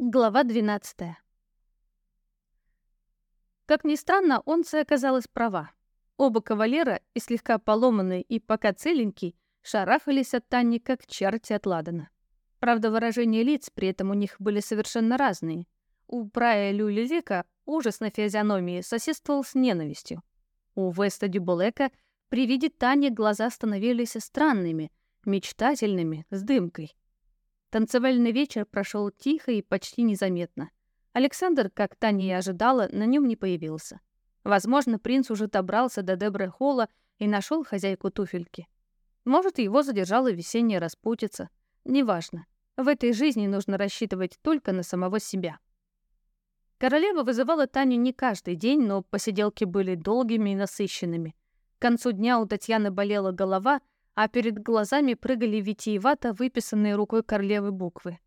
Глава 12. Как ни странно, Онце оказалась права. Оба кавалера, и слегка поломанный, и пока целенький, шарахались от Тани, как черти от Ладана. Правда, выражения лиц при этом у них были совершенно разные. У Прая Люлевика ужас на физиономии соседствовал с ненавистью. У Веста Дюбулека при виде Тани глаза становились странными, мечтательными, с дымкой. Танцевальный вечер прошел тихо и почти незаметно. Александр, как Таня и ожидала, на нем не появился. Возможно, принц уже добрался до Дебры Холла и нашел хозяйку туфельки. Может, его задержала весенняя распутица. Неважно. В этой жизни нужно рассчитывать только на самого себя. Королева вызывала Таню не каждый день, но посиделки были долгими и насыщенными. К концу дня у Татьяны болела голова — а перед глазами прыгали витиевато выписанные рукой королевы буквы.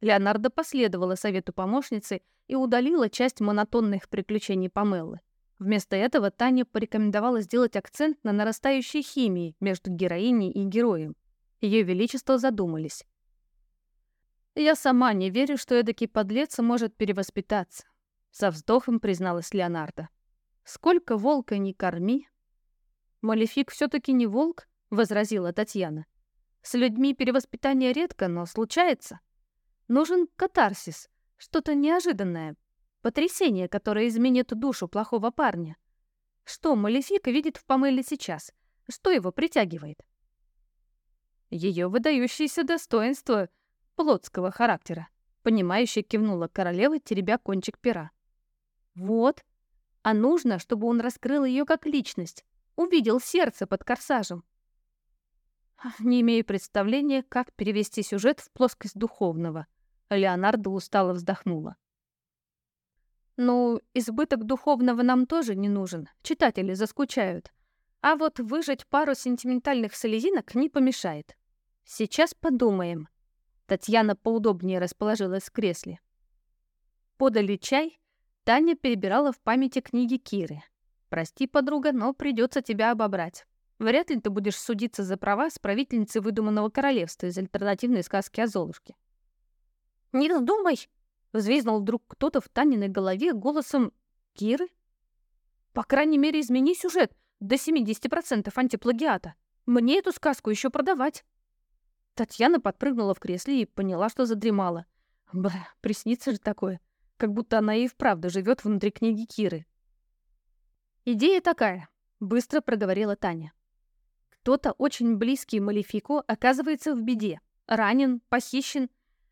Леонардо последовала совету помощницы и удалила часть монотонных приключений Памеллы. Вместо этого Таня порекомендовала сделать акцент на нарастающей химии между героиней и героем. Ее величество задумались. «Я сама не верю, что эдакий подлец может перевоспитаться», — со вздохом призналась Леонардо. «Сколько волка не корми». «Малефик все-таки не волк?» возразила Татьяна. С людьми перевоспитание редко, но случается. Нужен катарсис, что-то неожиданное, потрясение, которое изменит душу плохого парня. Что Малефика видит в Памеле сейчас? Что его притягивает? Ее выдающееся достоинство плотского характера, понимающе кивнула королева, теребя кончик пера. Вот. А нужно, чтобы он раскрыл ее как личность, увидел сердце под корсажем не имея представления, как перевести сюжет в плоскость духовного. Леонардо устало вздохнула. «Ну, избыток духовного нам тоже не нужен, читатели заскучают. А вот выжать пару сентиментальных слезинок не помешает. Сейчас подумаем». Татьяна поудобнее расположилась в кресле. Подали чай, Таня перебирала в памяти книги Киры. «Прости, подруга, но придется тебя обобрать». Вряд ли ты будешь судиться за права с правительницей выдуманного королевства из альтернативной сказки о Золушке. «Не вздумай!» — взвизнул вдруг кто-то в Таниной голове голосом «Киры?» «По крайней мере, измени сюжет до 70% антиплагиата. Мне эту сказку еще продавать!» Татьяна подпрыгнула в кресле и поняла, что задремала. Бля, приснится же такое. Как будто она и вправду живет внутри книги Киры. «Идея такая», — быстро проговорила Таня кто-то очень близкий Малефику оказывается в беде, ранен, похищен.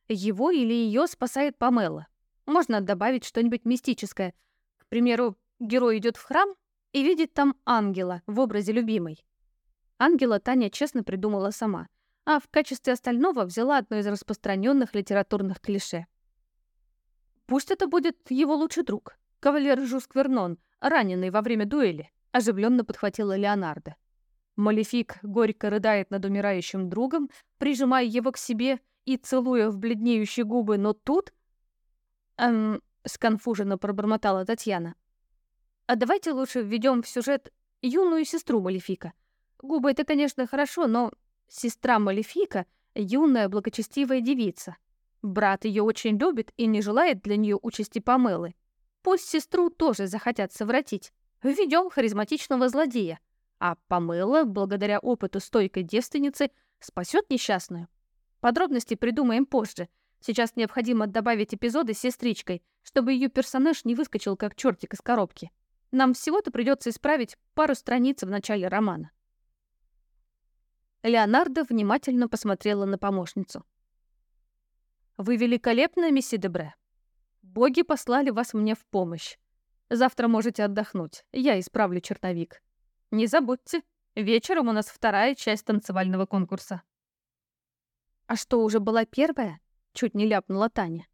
Его или ее спасает Памела. Можно добавить что-нибудь мистическое. К примеру, герой идет в храм и видит там ангела в образе любимой. Ангела Таня честно придумала сама, а в качестве остального взяла одно из распространенных литературных клише. Пусть это будет его лучший друг, кавалер Жус Квернон, раненый во время дуэли, оживленно подхватила Леонардо. Малефик горько рыдает над умирающим другом, прижимая его к себе и целуя в бледнеющие губы, но тут... Эм, сконфуженно пробормотала Татьяна. А давайте лучше введем в сюжет юную сестру Малефика. Губы — это, конечно, хорошо, но сестра Малефика — юная благочестивая девица. Брат ее очень любит и не желает для нее участи Памелы. Пусть сестру тоже захотят совратить. Введем харизматичного злодея — а Памела, благодаря опыту стойкой девственницы, спасет несчастную. Подробности придумаем позже. Сейчас необходимо добавить эпизоды с сестричкой, чтобы ее персонаж не выскочил как чертик из коробки. Нам всего-то придется исправить пару страниц в начале романа. Леонардо внимательно посмотрела на помощницу. «Вы великолепны, месье Дебре. Боги послали вас мне в помощь. Завтра можете отдохнуть. Я исправлю черновик. Не забудьте, вечером у нас вторая часть танцевального конкурса. А что, уже была первая? Чуть не ляпнула Таня.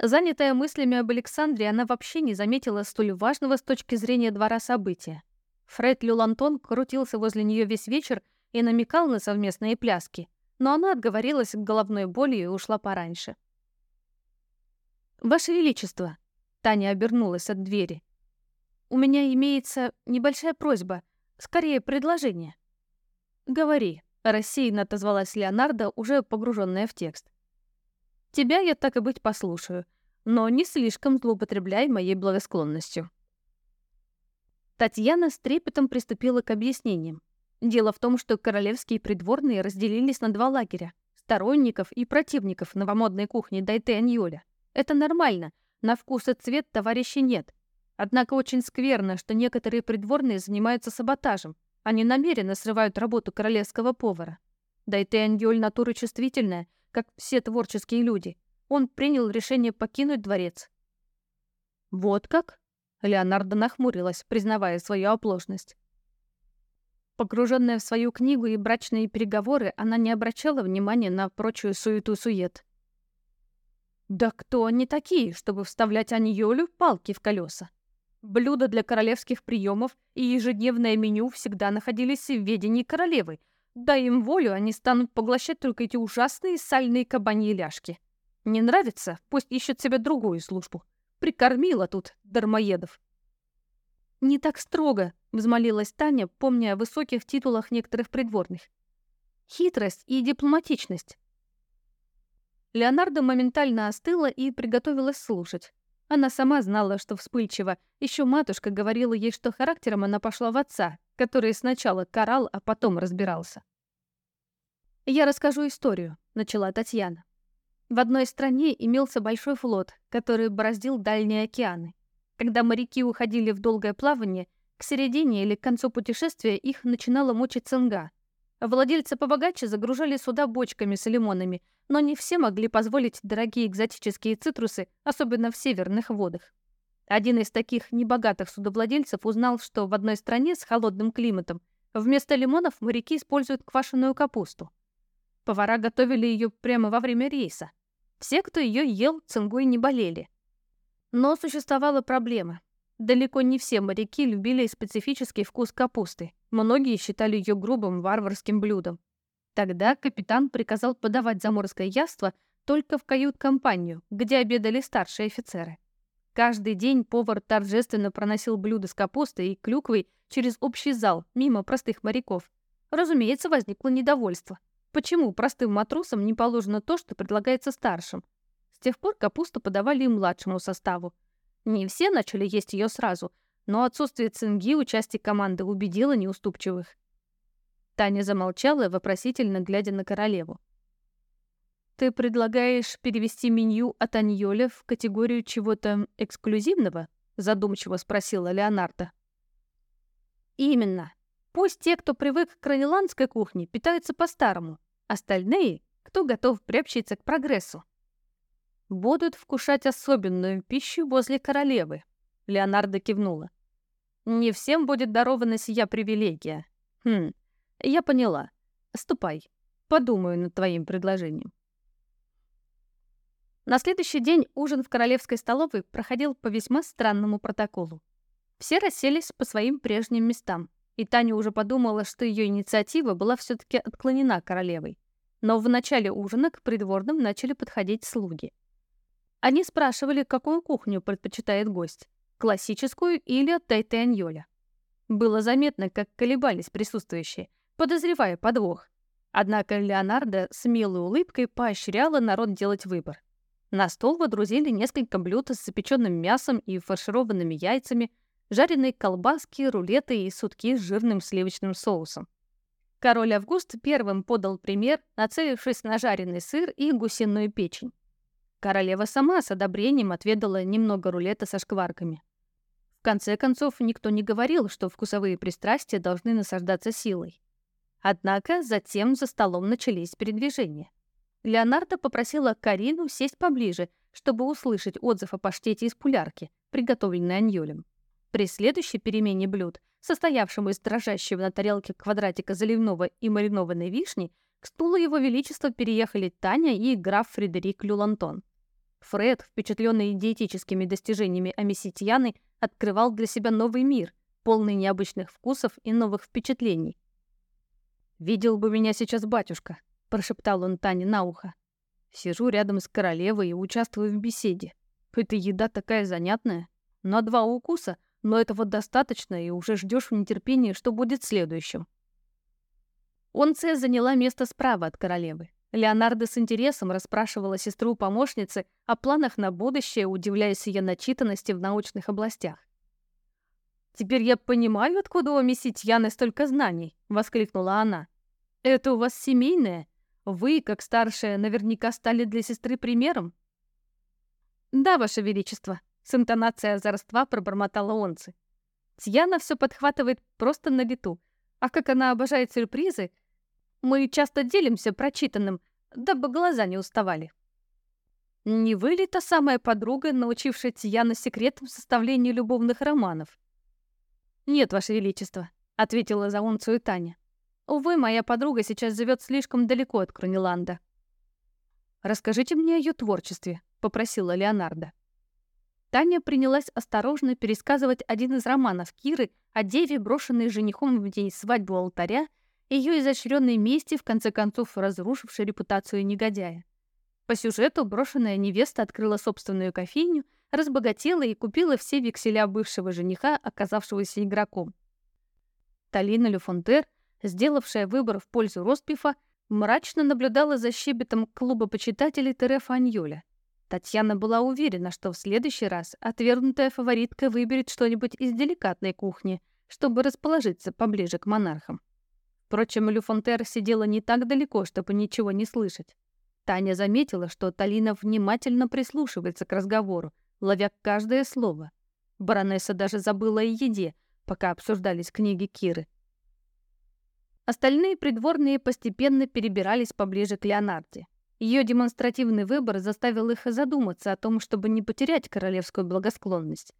Занятая мыслями об Александре, она вообще не заметила столь важного с точки зрения двора события. Фред Люлантон крутился возле нее весь вечер и намекал на совместные пляски, но она отговорилась от головной боли и ушла пораньше. «Ваше Величество!» — Таня обернулась от двери — у меня имеется небольшая просьба, скорее предложение». «Говори», — рассеянно отозвалась Леонардо, уже погруженная в текст. «Тебя я так и быть послушаю, но не слишком злоупотребляй моей благосклонностью». Татьяна с трепетом приступила к объяснениям. Дело в том, что королевские придворные разделились на два лагеря — сторонников и противников новомодной кухни Дайте Аньоля. Это нормально, на вкус и цвет товарищей нет — Однако очень скверно, что некоторые придворные занимаются саботажем. А они намеренно срывают работу королевского повара. Да и Тенгюль натура чувствительная, как все творческие люди. Он принял решение покинуть дворец. «Вот как?» — Леонардо нахмурилась, признавая свою оплошность. Погруженная в свою книгу и брачные переговоры, она не обращала внимания на прочую суету-сует. «Да кто они такие, чтобы вставлять Аньолю палки в колеса?» Блюда для королевских приемов и ежедневное меню всегда находились в ведении королевы. Дай им волю, они станут поглощать только эти ужасные сальные кабаньи ляжки. Не нравится? Пусть ищет себе другую службу. Прикормила тут дармоедов. «Не так строго», — взмолилась Таня, помня о высоких титулах некоторых придворных. «Хитрость и дипломатичность». Леонардо моментально остыла и приготовилась слушать. Она сама знала, что вспыльчива. Еще матушка говорила ей, что характером она пошла в отца, который сначала карал, а потом разбирался. «Я расскажу историю», — начала Татьяна. В одной стране имелся большой флот, который бороздил дальние океаны. Когда моряки уходили в долгое плавание, к середине или к концу путешествия их начинала мучить цинга — Владелец побогаче загружали суда бочками с лимонами, но не все могли позволить дорогие экзотические цитрусы, особенно в северных водах. Один из таких небогатых судовладельцев узнал, что в одной стране с холодным климатом вместо лимонов моряки используют квашеную капусту. Повара готовили ее прямо во время рейса. Все, кто ее ел, цингой не болели. Но существовала проблема. Далеко не все моряки любили специфический вкус капусты. Многие считали ее грубым варварским блюдом. Тогда капитан приказал подавать заморское яство только в кают-компанию, где обедали старшие офицеры. Каждый день повар торжественно проносил блюда с капустой и клюквой через общий зал, мимо простых моряков. Разумеется, возникло недовольство. Почему простым матросам не положено то, что предлагается старшим? С тех пор капусту подавали и младшему составу – не все начали есть ее сразу, но отсутствие цинги у части команды убедило неуступчивых. Таня замолчала, вопросительно глядя на королеву. «Ты предлагаешь перевести меню от Аньоля в категорию чего-то эксклюзивного?» задумчиво спросила Леонардо. «Именно. Пусть те, кто привык к раниландской кухне, питаются по-старому. Остальные, кто готов приобщиться к прогрессу, будут вкушать особенную пищу возле королевы», — Леонардо кивнула. «Не всем будет дарована сия привилегия. Хм, я поняла. Ступай. Подумаю над твоим предложением». На следующий день ужин в королевской столовой проходил по весьма странному протоколу. Все расселись по своим прежним местам, и Таня уже подумала, что ее инициатива была все-таки отклонена королевой. Но в начале ужина к придворным начали подходить слуги — они спрашивали, какую кухню предпочитает гость – классическую или тайтен йоля. Было заметно, как колебались присутствующие, подозревая подвох. Однако Леонардо с милой улыбкой поощряла народ делать выбор. На стол водрузили несколько блюд с запеченным мясом и фаршированными яйцами, жареные колбаски, рулеты и сутки с жирным сливочным соусом. Король Август первым подал пример, нацелившись на жареный сыр и гусиную печень. Королева сама с одобрением отведала немного рулета со шкварками. В конце концов, никто не говорил, что вкусовые пристрастия должны насаждаться силой. Однако затем за столом начались передвижения. Леонардо попросила Карину сесть поближе, чтобы услышать отзыв о паштете из пулярки, приготовленной Аньолем. При следующей перемене блюд, состоявшему из дрожащего на тарелке квадратика заливного и маринованной вишни, к стулу его величества переехали Таня и граф Фредерик Люлантон. Фред, впечатленный диетическими достижениями Амиситьяны, открывал для себя новый мир, полный необычных вкусов и новых впечатлений. «Видел бы меня сейчас батюшка», — прошептал он Тане на ухо. «Сижу рядом с королевой и участвую в беседе. Эта еда такая занятная. На два укуса, но этого достаточно, и уже ждешь в нетерпении, что будет следующим». Онция заняла место справа от королевы. Леонардо с интересом расспрашивала сестру помощницы о планах на будущее, удивляясь ее начитанности в научных областях. «Теперь я понимаю, откуда у мисси Тьяны столько знаний!» — воскликнула она. «Это у вас семейное? Вы, как старшая, наверняка стали для сестры примером?» «Да, ваше величество», — с интонацией озорства пробормотала Онцы. «Тьяна все подхватывает просто на лету, а как она обожает сюрпризы — мы часто делимся прочитанным, дабы глаза не уставали. Не вы ли та самая подруга, научившая Тияна секретам составления любовных романов? «Нет, Ваше Величество», — ответила Заун Таня. «Увы, моя подруга сейчас живет слишком далеко от Крониланда». «Расскажите мне о ее творчестве», — попросила Леонардо. Таня принялась осторожно пересказывать один из романов Киры о деве, брошенной женихом в день свадьбы алтаря, ее изощренные мести в конце концов разрушившей репутацию негодяя. По сюжету брошенная невеста открыла собственную кофейню, разбогатела и купила все векселя бывшего жениха, оказавшегося игроком. Талина Люфонтер, сделавшая выбор в пользу Роспифа, мрачно наблюдала за щебетом клуба почитателей Тере Фаньоля. Татьяна была уверена, что в следующий раз отвергнутая фаворитка выберет что-нибудь из деликатной кухни, чтобы расположиться поближе к монархам. Впрочем, Люфонтер сидела не так далеко, чтобы ничего не слышать. Таня заметила, что Талина внимательно прислушивается к разговору, ловя каждое слово. Баронесса даже забыла о еде, пока обсуждались книги Киры. Остальные придворные постепенно перебирались поближе к Леонарде. Ее демонстративный выбор заставил их задуматься о том, чтобы не потерять королевскую благосклонность.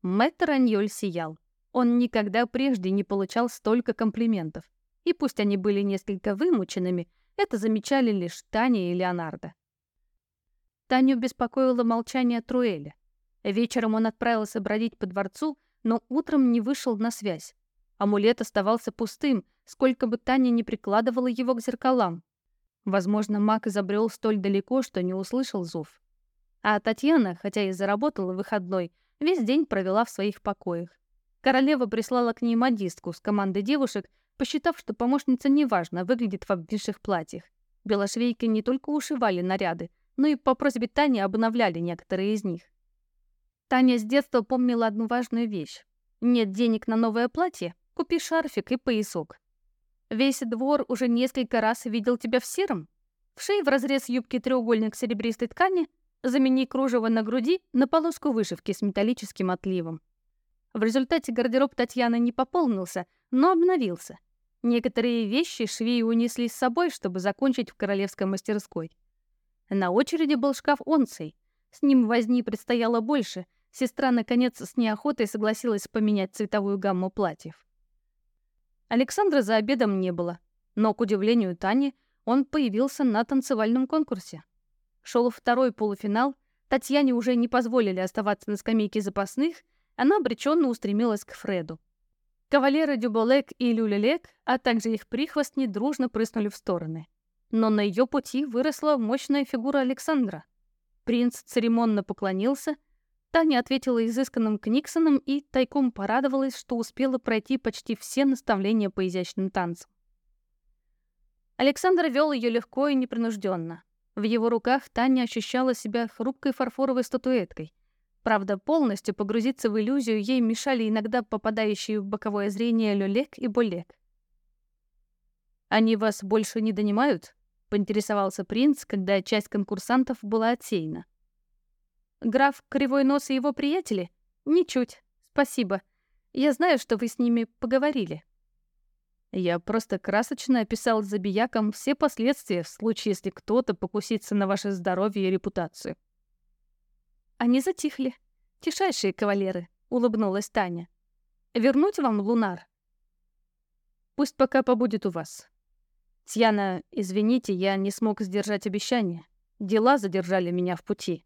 Мэтт Раньоль сиял. Он никогда прежде не получал столько комплиментов и пусть они были несколько вымученными, это замечали лишь Таня и Леонардо. Таню беспокоило молчание Труэля. Вечером он отправился бродить по дворцу, но утром не вышел на связь. Амулет оставался пустым, сколько бы Таня не прикладывала его к зеркалам. Возможно, маг изобрел столь далеко, что не услышал зов. А Татьяна, хотя и заработала выходной, весь день провела в своих покоях. Королева прислала к ней модистку с командой девушек, посчитав, что помощница неважно выглядит в обвисших платьях. Белошвейки не только ушивали наряды, но и по просьбе Тани обновляли некоторые из них. Таня с детства помнила одну важную вещь. Нет денег на новое платье? Купи шарфик и поясок. Весь двор уже несколько раз видел тебя в сером. Вшей в разрез юбки треугольник серебристой ткани, замени кружево на груди на полоску вышивки с металлическим отливом. В результате гардероб Татьяны не пополнился, но обновился — Некоторые вещи швеи унесли с собой, чтобы закончить в королевской мастерской. На очереди был шкаф Онций. С ним возни предстояло больше. Сестра, наконец, с неохотой согласилась поменять цветовую гамму платьев. Александра за обедом не было, но, к удивлению Тани, он появился на танцевальном конкурсе. Шел второй полуфинал, Татьяне уже не позволили оставаться на скамейке запасных, она обреченно устремилась к Фреду. Кавалеры Дюболек и Люлелек, а также их прихвостни дружно прыснули в стороны. Но на ее пути выросла мощная фигура Александра. Принц церемонно поклонился, Таня ответила изысканным книксоном и тайком порадовалась, что успела пройти почти все наставления по изящным танцам. Александр вел ее легко и непринужденно. В его руках Таня ощущала себя хрупкой фарфоровой статуэткой — Правда, полностью погрузиться в иллюзию ей мешали иногда попадающие в боковое зрение Лёлек и Болек. «Они вас больше не донимают?» — поинтересовался принц, когда часть конкурсантов была отсеяна. «Граф Кривой Нос и его приятели? Ничуть. Спасибо. Я знаю, что вы с ними поговорили». Я просто красочно описал забиякам все последствия в случае, если кто-то покусится на ваше здоровье и репутацию. Они затихли. «Тишайшие кавалеры», — улыбнулась Таня. «Вернуть вам лунар?» «Пусть пока побудет у вас. Тьяна, извините, я не смог сдержать обещание. Дела задержали меня в пути».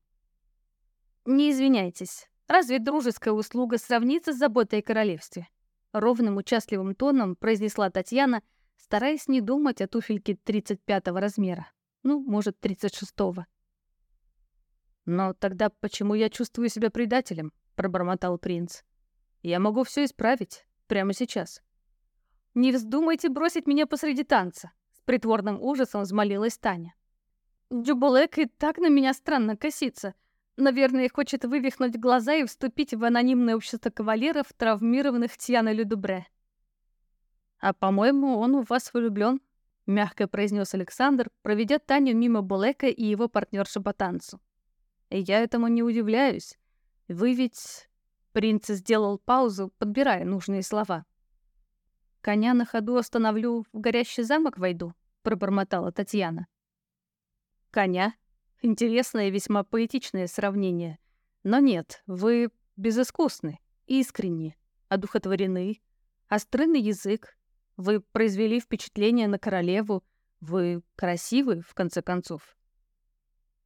«Не извиняйтесь. Разве дружеская услуга сравнится с заботой о королевстве?» Ровным участливым тоном произнесла Татьяна, стараясь не думать о туфельке 35 размера. Ну, может, 36-го. Но тогда почему я чувствую себя предателем? Пробормотал принц. Я могу все исправить прямо сейчас. Не вздумайте бросить меня посреди танца. С притворным ужасом взмолилась Таня. Джубулек и так на меня странно косится. Наверное, хочет вывихнуть глаза и вступить в анонимное общество кавалеров, травмированных Тьяной Людубре. «А, по-моему, он у вас влюблен», — мягко произнес Александр, проведя Таню мимо Булека и его партнерши по танцу. И Я этому не удивляюсь. Вы ведь...» Принц сделал паузу, подбирая нужные слова. «Коня на ходу остановлю, в горящий замок войду», — пробормотала Татьяна. «Коня? Интересное и весьма поэтичное сравнение. Но нет, вы безыскусны, искренни, одухотворены, остры на язык. Вы произвели впечатление на королеву. Вы красивы, в конце концов.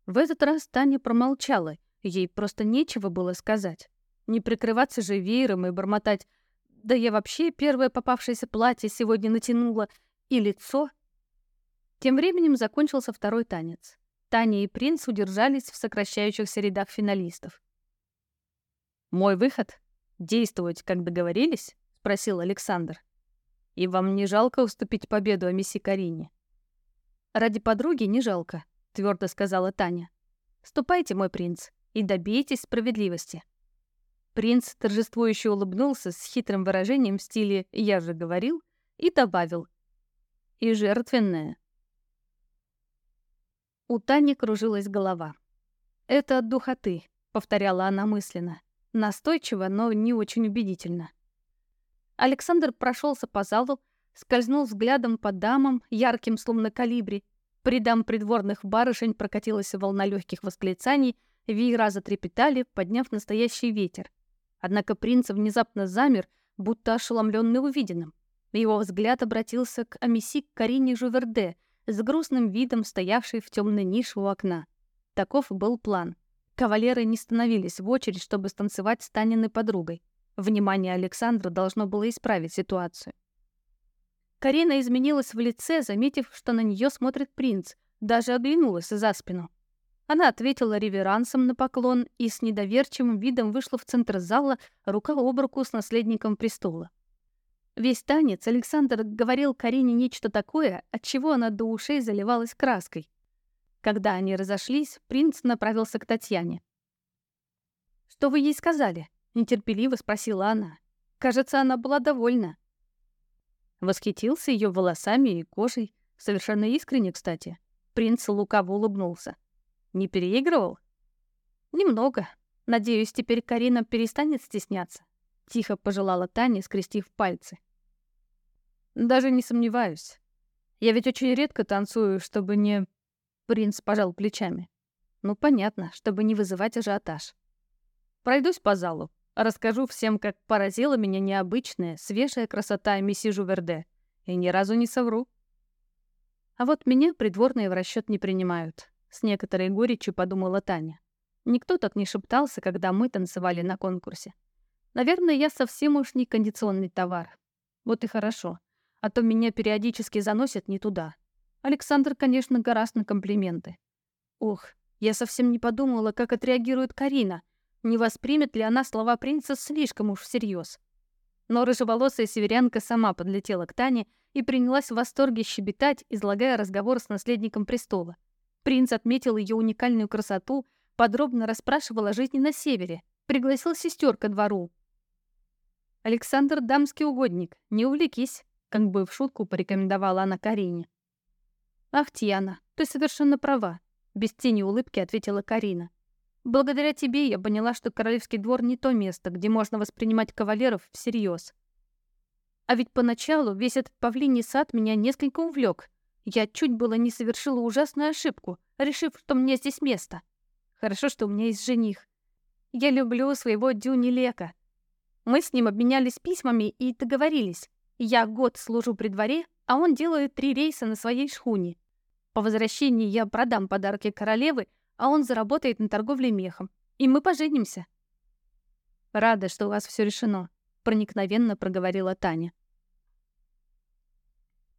В этот раз Таня промолчала, ей просто нечего было сказать. Не прикрываться же веером и бормотать «Да я вообще первое попавшееся платье сегодня натянула» и лицо. Тем временем закончился второй танец. Таня и принц удержались в сокращающихся рядах финалистов. «Мой выход? Действовать, как договорились?» — спросил Александр. «И вам не жалко уступить победу Амиси Карине?» «Ради подруги не жалко», твердо сказала Таня. «Ступайте, мой принц, и добейтесь справедливости». Принц торжествующе улыбнулся с хитрым выражением в стиле «я же говорил» и добавил «и жертвенное». У Тани кружилась голова. «Это от духоты», — повторяла она мысленно. Настойчиво, но не очень убедительно. Александр прошелся по залу, скользнул взглядом по дамам, ярким словно калибри, Придам придворных барышень прокатилась волна легких восклицаний, веера затрепетали, подняв настоящий ветер. Однако принц внезапно замер, будто ошеломленный увиденным. Его взгляд обратился к Амисик Карине Жуверде, с грустным видом стоявшей в темной нише у окна. Таков был план. Кавалеры не становились в очередь, чтобы станцевать с Таниной подругой. Внимание Александра должно было исправить ситуацию. Карина изменилась в лице, заметив, что на нее смотрит принц, даже оглянулась за спину. Она ответила реверансом на поклон и с недоверчивым видом вышла в центр зала, рука об руку с наследником престола. Весь танец Александр говорил Карине нечто такое, от чего она до ушей заливалась краской. Когда они разошлись, принц направился к Татьяне. «Что вы ей сказали?» — нетерпеливо спросила она. Кажется, она была довольна. Восхитился ее волосами и кожей. Совершенно искренне, кстати. Принц лукаво улыбнулся. «Не переигрывал?» «Немного. Надеюсь, теперь Карина перестанет стесняться», — тихо пожелала Таня, скрестив пальцы. «Даже не сомневаюсь. Я ведь очень редко танцую, чтобы не...» Принц пожал плечами. «Ну, понятно, чтобы не вызывать ажиотаж. Пройдусь по залу, Расскажу всем, как поразила меня необычная, свежая красота месье Жуверде. И ни разу не совру. А вот меня придворные в расчет не принимают. С некоторой горечью подумала Таня. Никто так не шептался, когда мы танцевали на конкурсе. Наверное, я совсем уж не кондиционный товар. Вот и хорошо. А то меня периодически заносят не туда. Александр, конечно, гораздо на комплименты. Ох, я совсем не подумала, как отреагирует Карина, не воспримет ли она слова принца слишком уж всерьез. Но рыжеволосая северянка сама подлетела к Тане и принялась в восторге щебетать, излагая разговор с наследником престола. Принц отметил ее уникальную красоту, подробно расспрашивал о жизни на севере, пригласил сестер ко двору. «Александр — дамский угодник, не увлекись», — как бы в шутку порекомендовала она Карине. «Ах, Тьяна, ты совершенно права», — без тени улыбки ответила Карина. Благодаря тебе я поняла, что королевский двор не то место, где можно воспринимать кавалеров всерьез. А ведь поначалу весь этот павлиний сад меня несколько увлек. Я чуть было не совершила ужасную ошибку, решив, что мне здесь место. Хорошо, что у меня есть жених. Я люблю своего Дюни Лека. Мы с ним обменялись письмами и договорились. Я год служу при дворе, а он делает три рейса на своей шхуне. По возвращении я продам подарки королевы, а он заработает на торговле мехом. И мы поженимся». «Рада, что у вас все решено», — проникновенно проговорила Таня.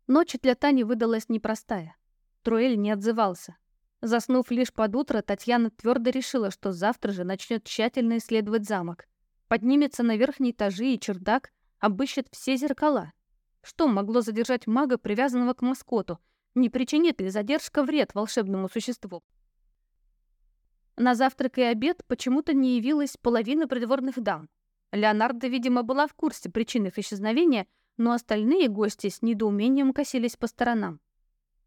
Ночь для Тани выдалась непростая. Труэль не отзывался. Заснув лишь под утро, Татьяна твердо решила, что завтра же начнет тщательно исследовать замок. Поднимется на верхние этажи и чердак, обыщет все зеркала. Что могло задержать мага, привязанного к маскоту? Не причинит ли задержка вред волшебному существу? На завтрак и обед почему-то не явилась половина придворных дам. Леонардо, видимо, была в курсе причин их исчезновения, но остальные гости с недоумением косились по сторонам.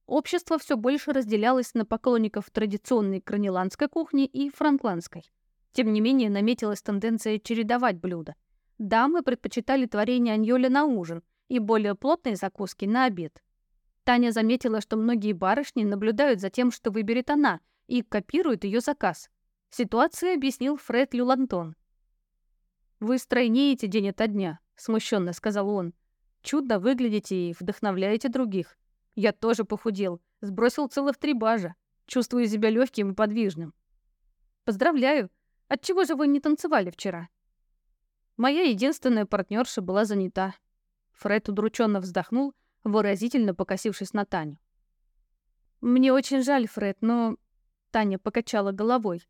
Общество все больше разделялось на поклонников традиционной краниландской кухни и франкландской. Тем не менее, наметилась тенденция чередовать блюда. Дамы предпочитали творение аньоля на ужин и более плотные закуски на обед. Таня заметила, что многие барышни наблюдают за тем, что выберет она – и копирует ее заказ. Ситуацию объяснил Фред Люлантон. «Вы стройнеете день ото дня», — смущенно сказал он. «Чудно выглядите и вдохновляете других. Я тоже похудел, сбросил целых три бажа. Чувствую себя легким и подвижным». «Поздравляю! Отчего же вы не танцевали вчера?» Моя единственная партнерша была занята. Фред удрученно вздохнул, выразительно покосившись на Таню. «Мне очень жаль, Фред, но Таня покачала головой.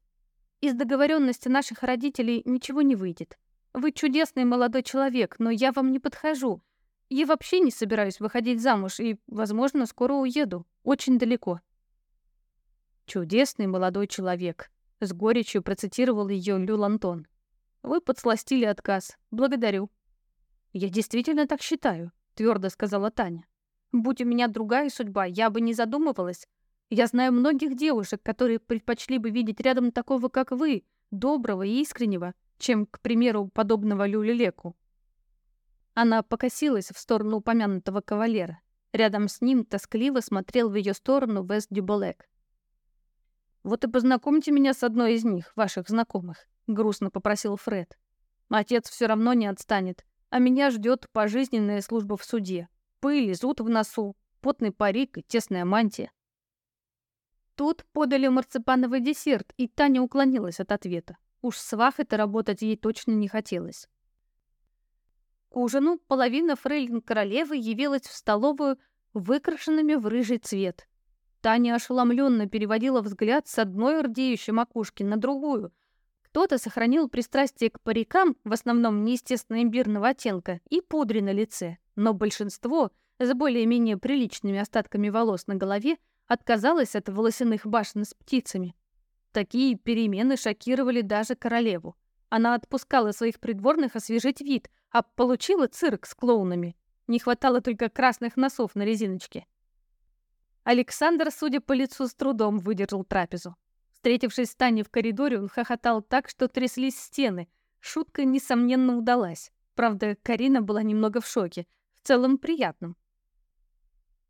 «Из договоренности наших родителей ничего не выйдет. Вы чудесный молодой человек, но я вам не подхожу. Я вообще не собираюсь выходить замуж и, возможно, скоро уеду. Очень далеко». «Чудесный молодой человек», — с горечью процитировал ее Люл Антон. «Вы подсластили отказ. Благодарю». «Я действительно так считаю», — твердо сказала Таня. «Будь у меня другая судьба, я бы не задумывалась. Я знаю многих девушек, которые предпочли бы видеть рядом такого, как вы, доброго и искреннего, чем, к примеру, подобного люлелеку. Она покосилась в сторону упомянутого кавалера. Рядом с ним тоскливо смотрел в ее сторону Вест Дюболек. «Вот и познакомьте меня с одной из них, ваших знакомых», — грустно попросил Фред. «Отец все равно не отстанет, а меня ждет пожизненная служба в суде. Пыль и зуд в носу, потный парик и тесная мантия. Тут подали марципановый десерт, и Таня уклонилась от ответа. Уж с Вахой-то работать ей точно не хотелось. К ужину половина фрейлин королевы явилась в столовую выкрашенными в рыжий цвет. Таня ошеломленно переводила взгляд с одной рдеющей макушки на другую. Кто-то сохранил пристрастие к парикам, в основном неестественно имбирного оттенка, и пудре на лице, но большинство, с более-менее приличными остатками волос на голове, отказалась от волосяных башен с птицами. Такие перемены шокировали даже королеву. Она отпускала своих придворных освежить вид, а получила цирк с клоунами. Не хватало только красных носов на резиночке. Александр, судя по лицу, с трудом выдержал трапезу. Встретившись с Таней в коридоре, он хохотал так, что тряслись стены. Шутка, несомненно, удалась. Правда, Карина была немного в шоке. В целом, приятном.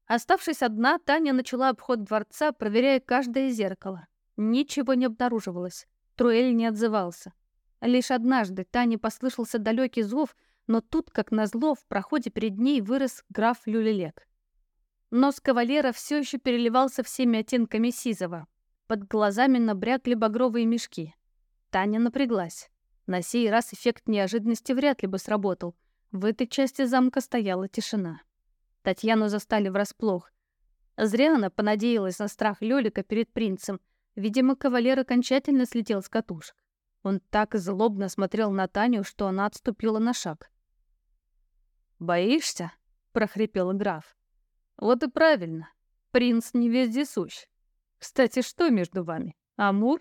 Оставшись одна, Таня начала обход дворца, проверяя каждое зеркало. Ничего не обнаруживалось. Труэль не отзывался. Лишь однажды Тане послышался далекий зов, но тут, как назло, в проходе перед ней вырос граф Люлелек. Нос кавалера все еще переливался всеми оттенками сизого. Под глазами набрякли багровые мешки. Таня напряглась. На сей раз эффект неожиданности вряд ли бы сработал. В этой части замка стояла тишина. Татьяну застали врасплох. Зря она понадеялась на страх Лёлика перед принцем. Видимо, кавалер окончательно слетел с катушек. Он так злобно смотрел на Таню, что она отступила на шаг. «Боишься?» — прохрипел граф. «Вот и правильно. Принц не везде сущ. Кстати, что между вами? Амур?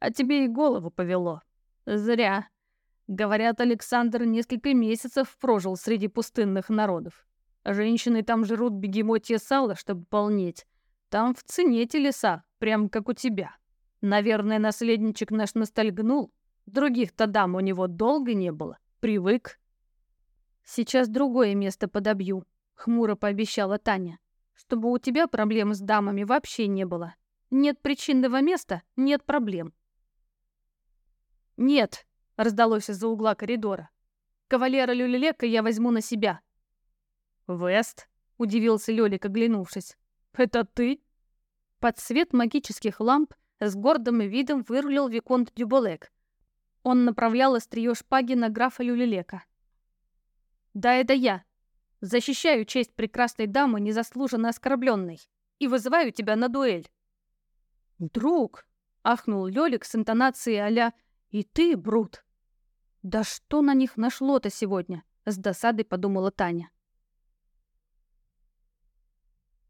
А тебе и голову повело. Зря. Говорят, Александр несколько месяцев прожил среди пустынных народов. А женщины там жрут бегемотье сало, чтобы полнеть. Там в цене телеса, прям как у тебя. Наверное, наследничек наш ностальгнул. Других-то дам у него долго не было. Привык. Сейчас другое место подобью, хмуро пообещала Таня. Чтобы у тебя проблем с дамами вообще не было. Нет причинного места, нет проблем. Нет, раздалось из-за угла коридора. Кавалера Люлилека я возьму на себя. «Вест?» — удивился Лёлик, оглянувшись. «Это ты?» Под свет магических ламп с гордым видом вырулил Виконт Дюболек. Он направлял острие шпаги на графа Люлилека. «Да, это я. Защищаю честь прекрасной дамы, незаслуженно оскорбленной, и вызываю тебя на дуэль». «Друг!» — ахнул Лёлик с интонацией а «И ты, Брут!» «Да что на них нашло-то сегодня?» — с досадой подумала Таня.